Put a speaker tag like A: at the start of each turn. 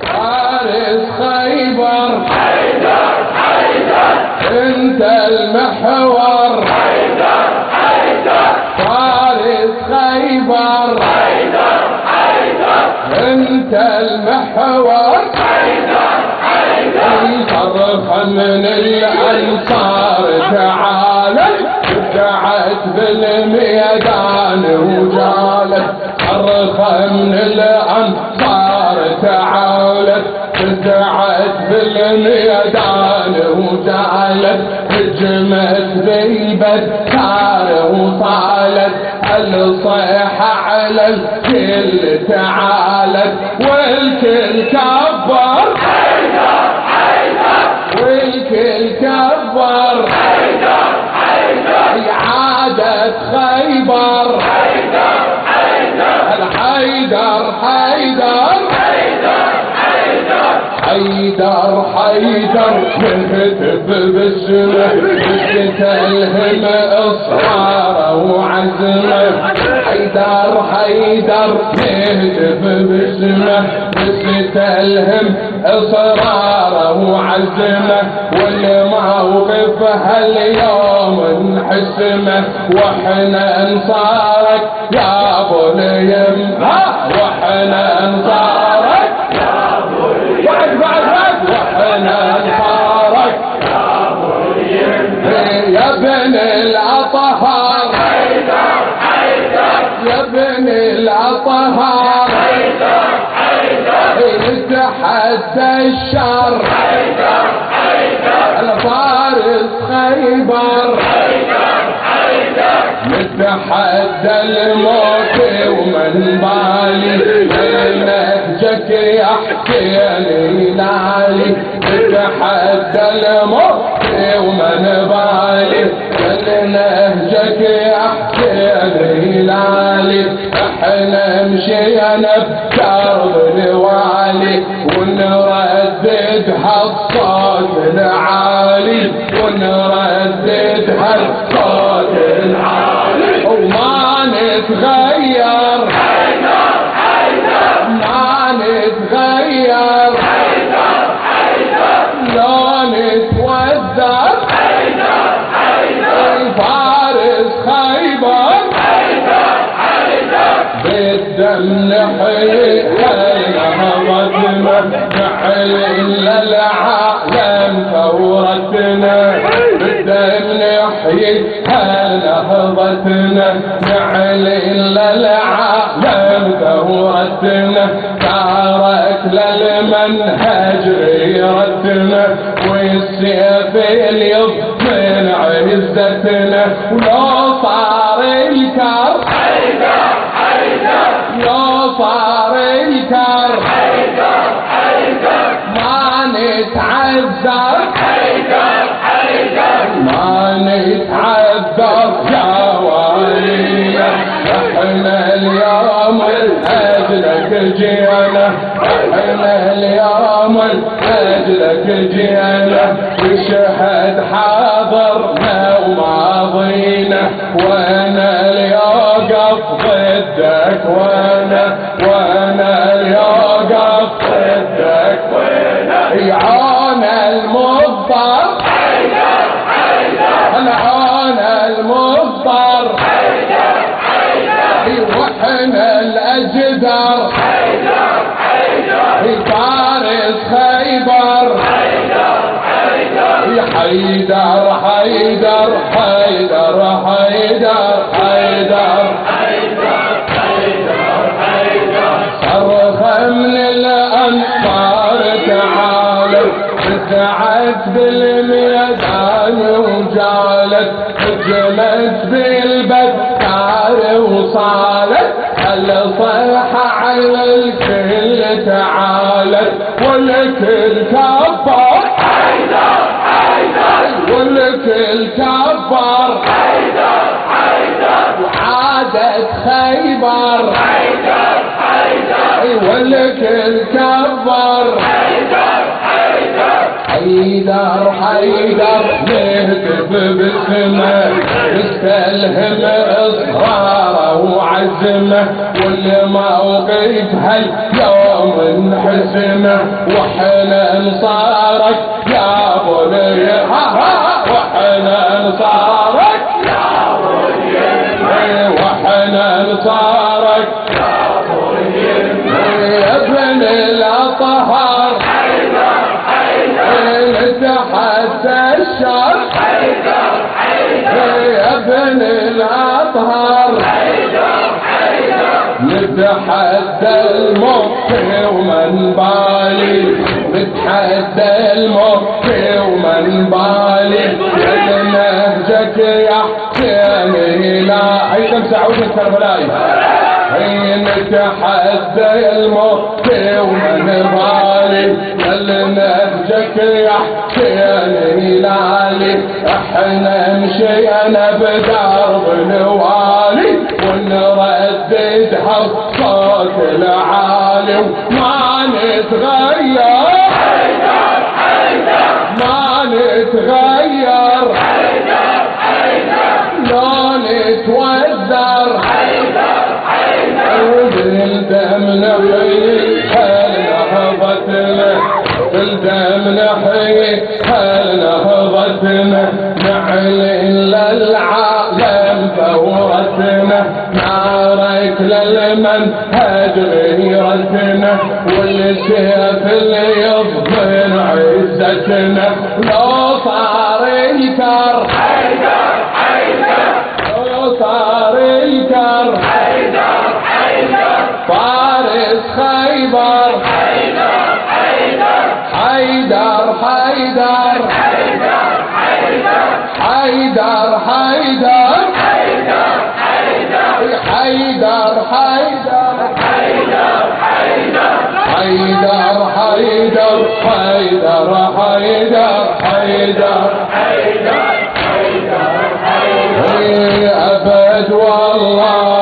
A: فارس خيبر حيدر حيدر انت المحور حيدر حيدر فارس خيبر حيدر حيدر انت المحور حيدر حيدر صرخ من الانصار تعالى دعت بالميدان وجالت صرخ من الانصار تعالت فزعت بالميدان وجالت هجمت بالبتار وصالت الصيحة على الكل تعالت؟ والكل كبر حيدر حيدر والكل كبر حيدر حيدر عادت خيبر. حيدر. حيدر حيدر حيدر حيدر حيدر نهتف باسمه تلهم اصراره وعزمه حيدر حيدر نهتف باسمه تلهم اصراره وعزمه والموقف هاليوم نحسمه وإحنا أنصارك يا أبو اليم وإحنا أنصارك بعد بعد بعد. وإحنا نفارق يا ابن الأطهار. يا ابن الأطهار. نتحدى الشر. الفارس خيبر نتحدى الموت ومن بالي. نهجك يا حسين لالي نتحدى الموت ومن بالي. نهجك يا حسين لالي إحنا مشينا بكرب الوالي. ونردد هالصوت العالي ونردد هالصوت العالي وما نتغير. نحيي نهضتنا نحيي للعالم. ثورتنا بالدم نحيي نهضتنا نعلي للعالم ثورتنا تارك للمنهج غيرتنا والسيف اليض من عزتنا ولو صار صار الكر ما نتعذر ما نتعذر يا والينا إحنا اليوم اجلك جينا. إحنا اليوم اجلك جينا. وشهد حاضرنا وماضينا. وأنا اليوقف ضدك وأنا وأنا اليوقف ضدك وأنا يعون المضطر. العون المضطر. وحنا الأجدر. فارس خيبر. حيدر حيدر حيدر حيدر حيدر. سعت بالميدان وجالت هجمت بالبتار وصالت الصيحة على الكل تعالت والكل كبر. والكل كبر. وعادت خيبر. والكل كبر. حيدر حيدر نهتف باسمه نستلهم اصراره وعزمة والموقف هاليوم انحسمه وحنا نصارك يا بني وحنا نصارك يا بني وحنا نصارك يا بني ابن الأطهار حيدر حيدر نتحدى الشر. حيدر حيدر يا ابن الاطهار نتحدى الموت ومن بالي. نتحدى الموت ومن بالي. يا نهجك يا حسين لا أيضا سعود الكربلائي نتحدى الموت ومن بالي يا نهجك يا حسين لالي إحنا مشينا بدرب الوالي ونرددها صوت العالم ما نتغير. حيدر حيدر ما نتغير. حيدر حيدر لو نتوزر. حيدر وزلتمنا في حالنا هضتنا زلتمنا في حالنا هضتنا مع نارك للمن هجريرتنا واللي في اللي يضمن عزتنا. لو فارس خيبر حيدر حيدر حيدر حيدر حيدر حيدر حيدر حيدر حيدر حيدر حيدر حيدر حيدر أبد والله